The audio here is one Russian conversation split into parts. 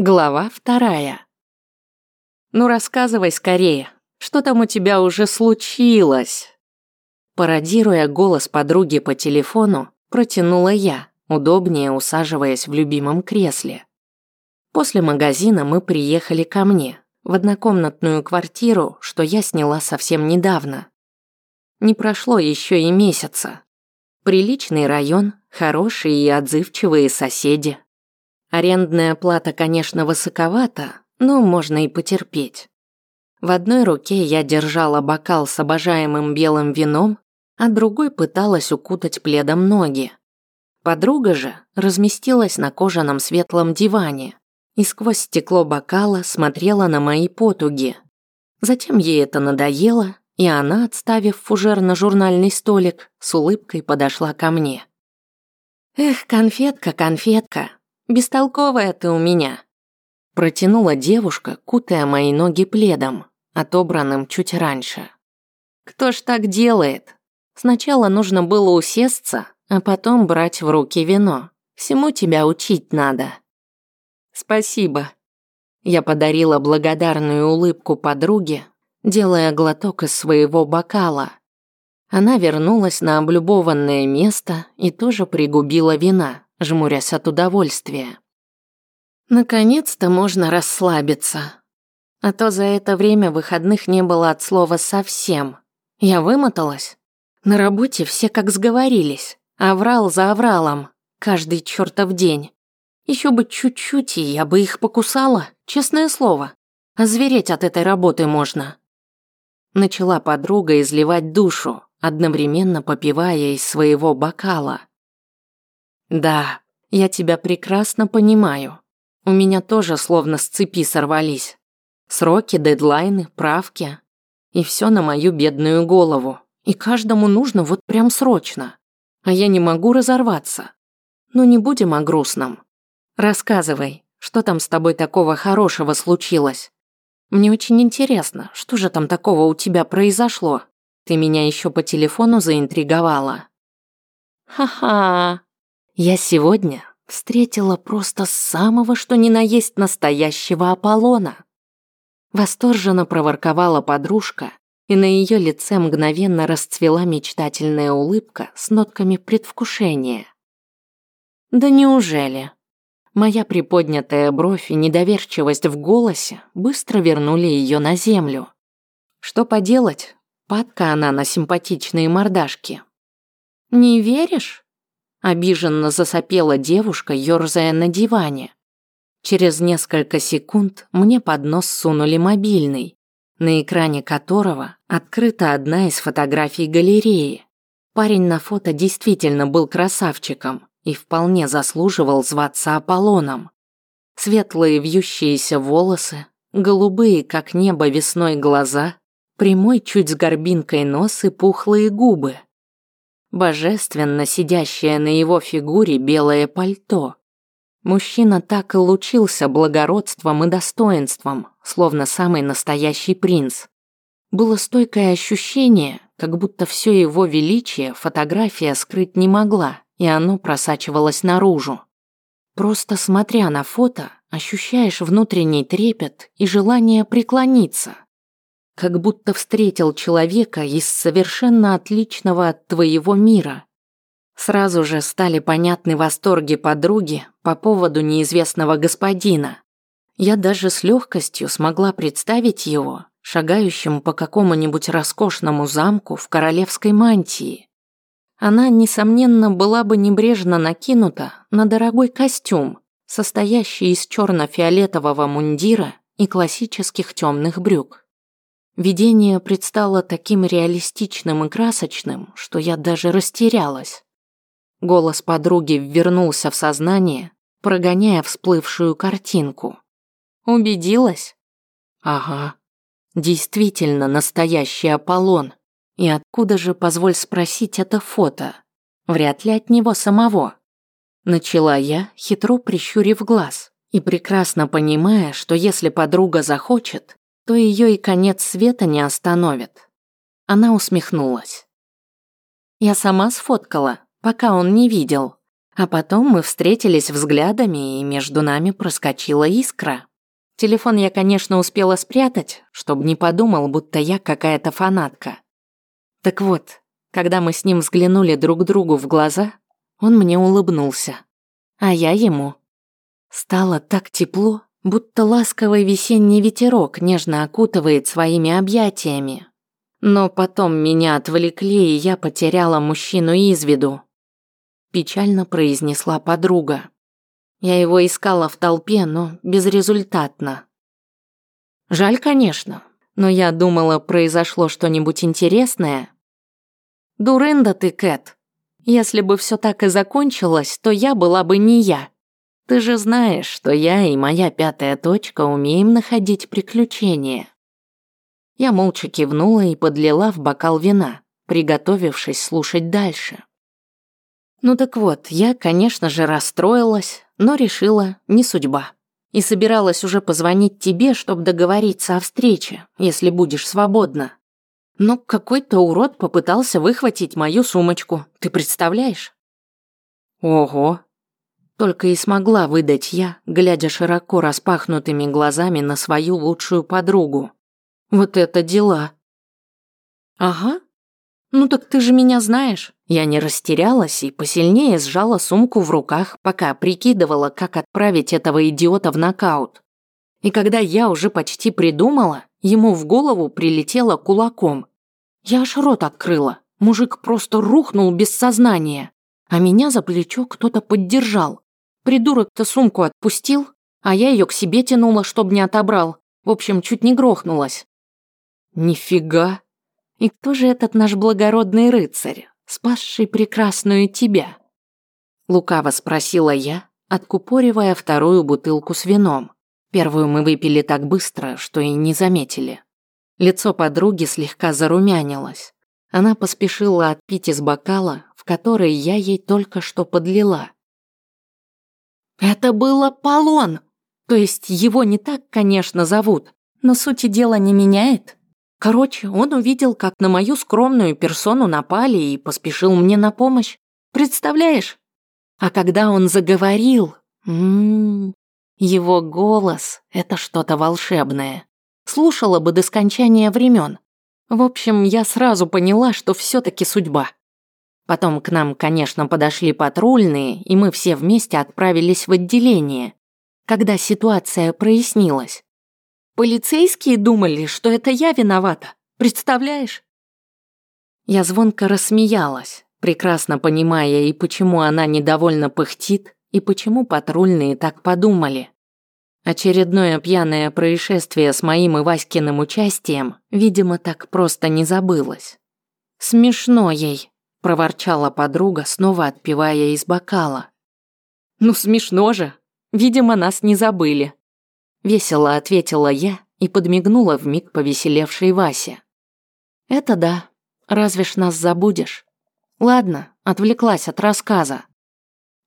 Глава вторая. «Ну рассказывай скорее, что там у тебя уже случилось?» Пародируя голос подруги по телефону, протянула я, удобнее усаживаясь в любимом кресле. После магазина мы приехали ко мне, в однокомнатную квартиру, что я сняла совсем недавно. Не прошло еще и месяца. Приличный район, хорошие и отзывчивые соседи. Арендная плата, конечно, высоковата, но можно и потерпеть. В одной руке я держала бокал с обожаемым белым вином, а другой пыталась укутать пледом ноги. Подруга же разместилась на кожаном светлом диване и сквозь стекло бокала смотрела на мои потуги. Затем ей это надоело, и она, отставив фужер на журнальный столик, с улыбкой подошла ко мне. «Эх, конфетка, конфетка, Бестолковая ты у меня. Протянула девушка, кутая мои ноги пледом, отобранным чуть раньше. Кто ж так делает? Сначала нужно было усесться, а потом брать в руки вино. Всему тебя учить надо. Спасибо. Я подарила благодарную улыбку подруге, делая глоток из своего бокала. Она вернулась на облюбованное место и тоже пригубила вина, жмурясь от удовольствия. Наконец-то можно расслабиться. А то за это время выходных не было от слова совсем. Я вымоталась. На работе все как сговорились. Аврал за авралом. Каждый чертов день. Еще бы чуть-чуть, и я бы их покусала, честное слово. Озвереть от этой работы можно. Начала подруга изливать душу, одновременно попивая из своего бокала. Да, я тебя прекрасно понимаю. У меня тоже словно с цепи сорвались. Сроки, дедлайны, правки. И все на мою бедную голову. И каждому нужно вот прям срочно. А я не могу разорваться. Но не будем о грустном. Рассказывай, что там с тобой такого хорошего случилось? Мне очень интересно, что же там такого у тебя произошло? Ты меня еще по телефону заинтриговала. Ха-ха, я сегодня встретила просто самого что ни на есть настоящего Аполлона. Восторженно проворковала подружка, и на ее лице мгновенно расцвела мечтательная улыбка с нотками предвкушения. Да неужели? Моя приподнятая бровь и недоверчивость в голосе быстро вернули ее на землю. Что поделать, падка она на симпатичные мордашки. «Не веришь?» Обиженно засопела девушка, ерзая на диване. Через несколько секунд мне под нос сунули мобильный, на экране которого открыта одна из фотографий галереи. Парень на фото действительно был красавчиком и вполне заслуживал зваться Аполлоном. Светлые вьющиеся волосы, голубые, как небо весной глаза, прямой чуть с горбинкой нос и пухлые губы – божественно сидящее на его фигуре белое пальто. Мужчина так и лучился благородством и достоинством, словно самый настоящий принц. Было стойкое ощущение, как будто все его величие фотография скрыть не могла, и оно просачивалось наружу. Просто смотря на фото, ощущаешь внутренний трепет и желание преклониться – как будто встретил человека из совершенно отличного от твоего мира. Сразу же стали понятны восторги подруги по поводу неизвестного господина. Я даже с легкостью смогла представить его, шагающим по какому-нибудь роскошному замку в королевской мантии. Она, несомненно, была бы небрежно накинута на дорогой костюм, состоящий из черно-фиолетового мундира и классических темных брюк. Видение предстало таким реалистичным и красочным, что я даже растерялась. Голос подруги вернулся в сознание, прогоняя всплывшую картинку. Убедилась? Ага. Действительно настоящий Аполлон. И откуда же, позволь спросить, это фото? Вряд ли от него самого. Начала я, хитро прищурив глаз, и прекрасно понимая, что если подруга захочет, то ее и конец света не остановит. Она усмехнулась. Я сама сфоткала, пока он не видел. А потом мы встретились взглядами, и между нами проскочила искра. Телефон я, конечно, успела спрятать, чтобы не подумал, будто я какая-то фанатка. Так вот, когда мы с ним взглянули друг другу в глаза, он мне улыбнулся, а я ему. Стало так тепло, будто ласковый весенний ветерок нежно окутывает своими объятиями. Но потом меня отвлекли, и я потеряла мужчину из виду. Печально произнесла подруга. Я его искала в толпе, но безрезультатно. Жаль, конечно, но я думала, произошло что-нибудь интересное. Дурында ты, Кэт. Если бы все так и закончилось, то я была бы не я. Ты же знаешь, что я и моя пятая точка умеем находить приключения. Я молча кивнула и подлила в бокал вина, приготовившись слушать дальше. Ну так вот, я, конечно же, расстроилась, но решила, не судьба. И собиралась уже позвонить тебе, чтобы договориться о встрече, если будешь свободна. Но какой-то урод попытался выхватить мою сумочку, ты представляешь? Ого. Только и смогла выдать я, глядя широко распахнутыми глазами на свою лучшую подругу. Вот это дела. Ага. Ну так ты же меня знаешь. Я не растерялась и посильнее сжала сумку в руках, пока прикидывала, как отправить этого идиота в нокаут. И когда я уже почти придумала, ему в голову прилетело кулаком. Я аж рот открыла. Мужик просто рухнул без сознания, а меня за плечо кто-то поддержал. Придурок-то сумку отпустил, а я ее к себе тянула, чтобы не отобрал. В общем, чуть не грохнулась. Нифига. И кто же этот наш благородный рыцарь? спасший прекрасную тебя?» Лукаво спросила я, откупоривая вторую бутылку с вином. Первую мы выпили так быстро, что и не заметили. Лицо подруги слегка зарумянилось. Она поспешила отпить из бокала, в который я ей только что подлила. «Это был Аполлон! То есть его не так, конечно, зовут, но сути дела не меняет?» Короче, он увидел, как на мою скромную персону напали и поспешил мне на помощь. Представляешь? А когда он заговорил, м -м, его голос — это что-то волшебное. Слушала бы до скончания времен. В общем, я сразу поняла, что все-таки судьба. Потом к нам, конечно, подошли патрульные, и мы все вместе отправились в отделение, когда ситуация прояснилась. Полицейские думали, что это я виновата. Представляешь? Я звонко рассмеялась, прекрасно понимая и почему она недовольно пыхтит, и почему патрульные так подумали. Очередное пьяное происшествие с моим и Васькиным участием, видимо, так просто не забылось. «Смешно ей», – проворчала подруга, снова отпивая из бокала. «Ну смешно же. Видимо, нас не забыли», Весело ответила я и подмигнула в миг повеселевшей Васе. Это да, разве ж нас забудешь? Ладно, отвлеклась от рассказа.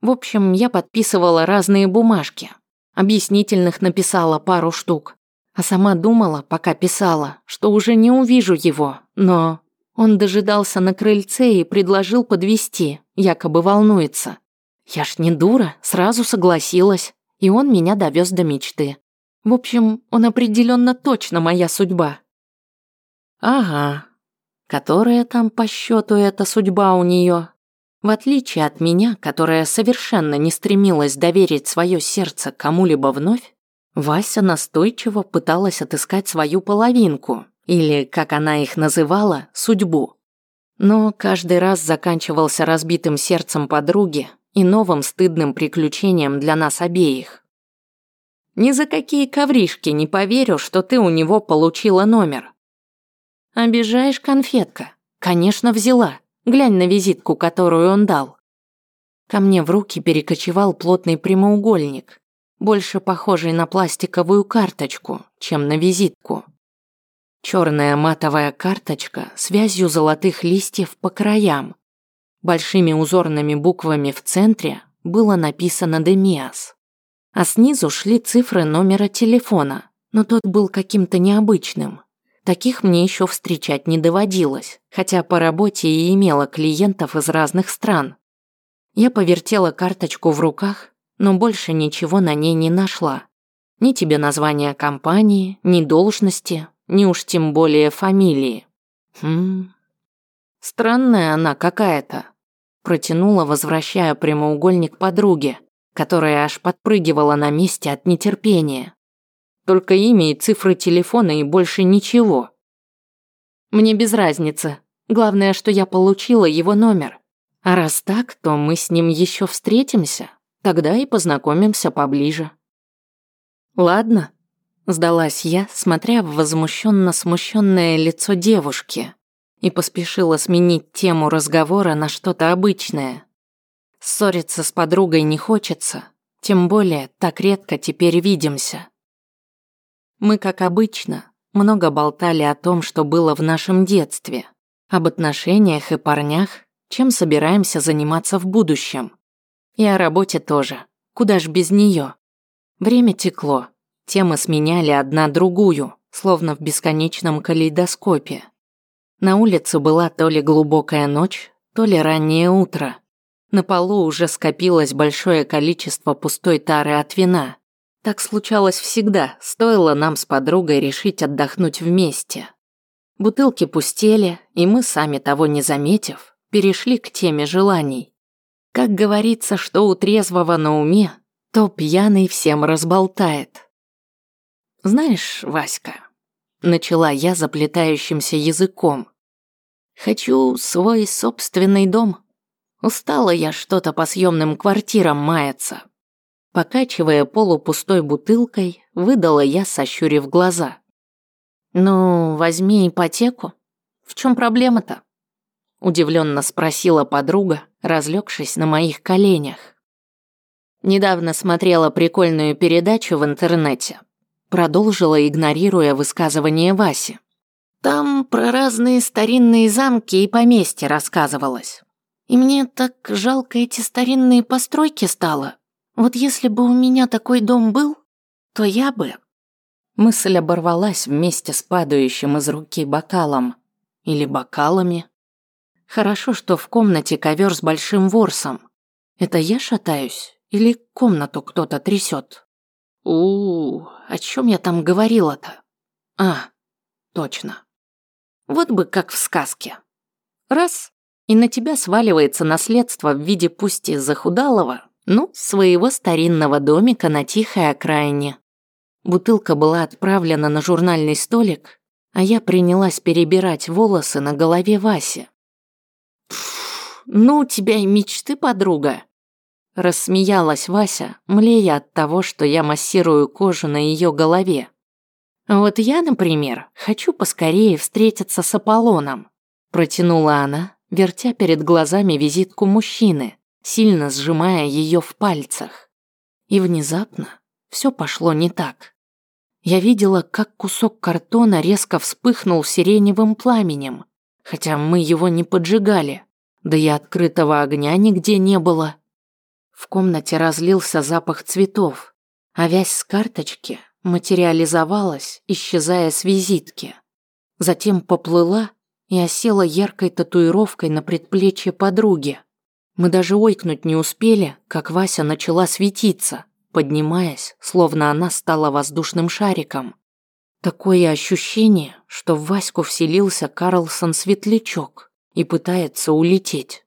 В общем, я подписывала разные бумажки. Объяснительных написала пару штук. А сама думала, пока писала, что уже не увижу его, но... Он дожидался на крыльце и предложил подвести, якобы волнуется. Я ж не дура, сразу согласилась, и он меня довез до мечты. В общем, он определенно точно моя судьба. Ага. Которая там по счету эта судьба у нее? В отличие от меня, которая совершенно не стремилась доверить свое сердце кому-либо вновь, Вася настойчиво пыталась отыскать свою половинку, или, как она их называла, судьбу. Но каждый раз заканчивался разбитым сердцем подруги и новым стыдным приключением для нас обеих. Ни за какие ковришки не поверю, что ты у него получила номер. Обижаешь, конфетка? Конечно, взяла. Глянь на визитку, которую он дал. Ко мне в руки перекочевал плотный прямоугольник, больше похожий на пластиковую карточку, чем на визитку. Черная матовая карточка с вязью золотых листьев по краям. Большими узорными буквами в центре было написано «Демиас» а снизу шли цифры номера телефона, но тот был каким-то необычным. Таких мне еще встречать не доводилось, хотя по работе и имела клиентов из разных стран. Я повертела карточку в руках, но больше ничего на ней не нашла. Ни тебе названия компании, ни должности, ни уж тем более фамилии. Хм. Странная она какая-то. Протянула, возвращая прямоугольник подруге, которая аж подпрыгивала на месте от нетерпения. Только имя и цифры телефона и больше ничего. Мне без разницы. Главное, что я получила его номер. А раз так, то мы с ним еще встретимся. Тогда и познакомимся поближе. Ладно, сдалась я, смотря в возмущенно смущенное лицо девушки, и поспешила сменить тему разговора на что-то обычное. Ссориться с подругой не хочется, тем более так редко теперь видимся. Мы, как обычно, много болтали о том, что было в нашем детстве, об отношениях и парнях, чем собираемся заниматься в будущем. И о работе тоже. Куда ж без нее? Время текло. Темы сменяли одна другую, словно в бесконечном калейдоскопе. На улице была то ли глубокая ночь, то ли раннее утро. На полу уже скопилось большое количество пустой тары от вина. Так случалось всегда, стоило нам с подругой решить отдохнуть вместе. Бутылки пустели, и мы, сами того не заметив, перешли к теме желаний. Как говорится, что у трезвого на уме, то пьяный всем разболтает. Знаешь, Васька, начала я заплетающимся языком. Хочу свой собственный дом. Устала я что-то по съемным квартирам маяться. Покачивая полупустой бутылкой, выдала я, сощурив глаза. «Ну, возьми ипотеку. В чем проблема-то?» Удивленно спросила подруга, разлегшись на моих коленях. Недавно смотрела прикольную передачу в интернете. Продолжила, игнорируя высказывание Васи. Там про разные старинные замки и поместья рассказывалось. И мне так жалко эти старинные постройки стало. Вот если бы у меня такой дом был, то я бы... Мысль оборвалась вместе с падающим из руки бокалом. Или бокалами. Хорошо, что в комнате ковер с большим ворсом. Это я шатаюсь? Или комнату кто-то трясет? у, -у, -у о чем я там говорила-то? А, точно. Вот бы как в сказке. Раз, и на тебя сваливается наследство в виде пусть и захудалого, ну, своего старинного домика на тихой окраине. Бутылка была отправлена на журнальный столик, а я принялась перебирать волосы на голове Васи. «Ну, у тебя и мечты, подруга!» Рассмеялась Вася, млея от того, что я массирую кожу на ее голове. «Вот я, например, хочу поскорее встретиться с Аполлоном», протянула она, вертя перед глазами визитку мужчины, сильно сжимая ее в пальцах. И внезапно все пошло не так. Я видела, как кусок картона резко вспыхнул сиреневым пламенем, хотя мы его не поджигали, да и открытого огня нигде не было. В комнате разлился запах цветов, а вязь с карточки материализовалась, исчезая с визитки. Затем поплыла и осела яркой татуировкой на предплечье подруги. Мы даже ойкнуть не успели, как Вася начала светиться, поднимаясь, словно она стала воздушным шариком. Такое ощущение, что в Ваську вселился Карлсон-светлячок и пытается улететь.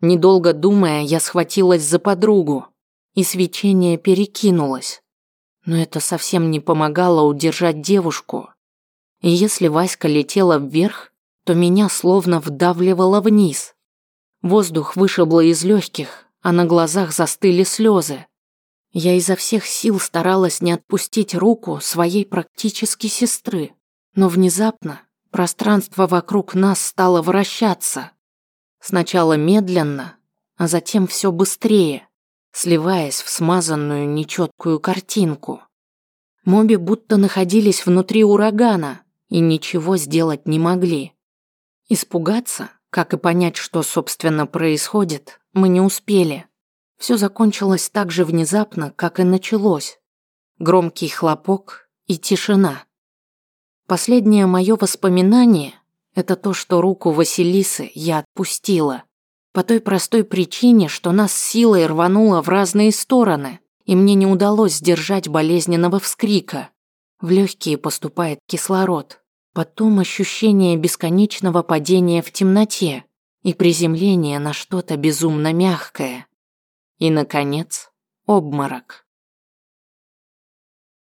Недолго думая, я схватилась за подругу, и свечение перекинулось. Но это совсем не помогало удержать девушку. И если Васька летела вверх, то меня словно вдавливало вниз – Воздух вышибло из легких, а на глазах застыли слезы. Я изо всех сил старалась не отпустить руку своей практически сестры, но внезапно пространство вокруг нас стало вращаться. Сначала медленно, а затем все быстрее, сливаясь в смазанную нечеткую картинку. Моби будто находились внутри урагана и ничего сделать не могли. Испугаться как и понять, что, собственно, происходит, мы не успели. Все закончилось так же внезапно, как и началось. Громкий хлопок и тишина. Последнее мое воспоминание – это то, что руку Василисы я отпустила, По той простой причине, что нас силой рвануло в разные стороны, и мне не удалось сдержать болезненного вскрика. В легкие поступает кислород. Потом ощущение бесконечного падения в темноте и приземление на что-то безумно мягкое. И, наконец, обморок.